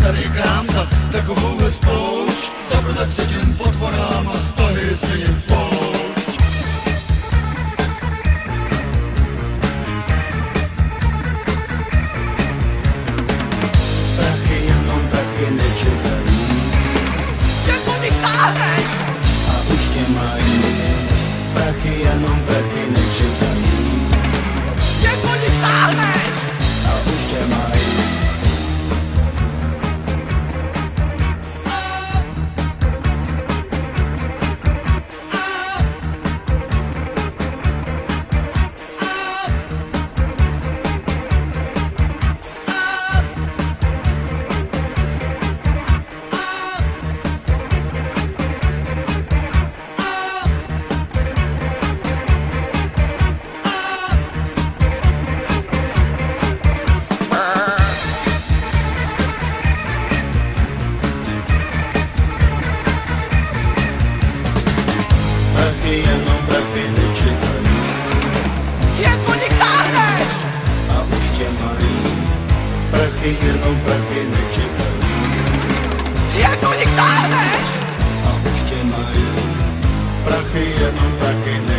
starý krámca, takovouhle spoušť, zabrdať sedím pod vodám a stohy změním v poušť. Prachy jenom prachy nečekají Jak po nich táhneš? a už tě mají. Prachy jenom prachy nečekají Prachy jenom prachy nečekají Jak po nich a už tě mají. Prachy jenom prachy nečekají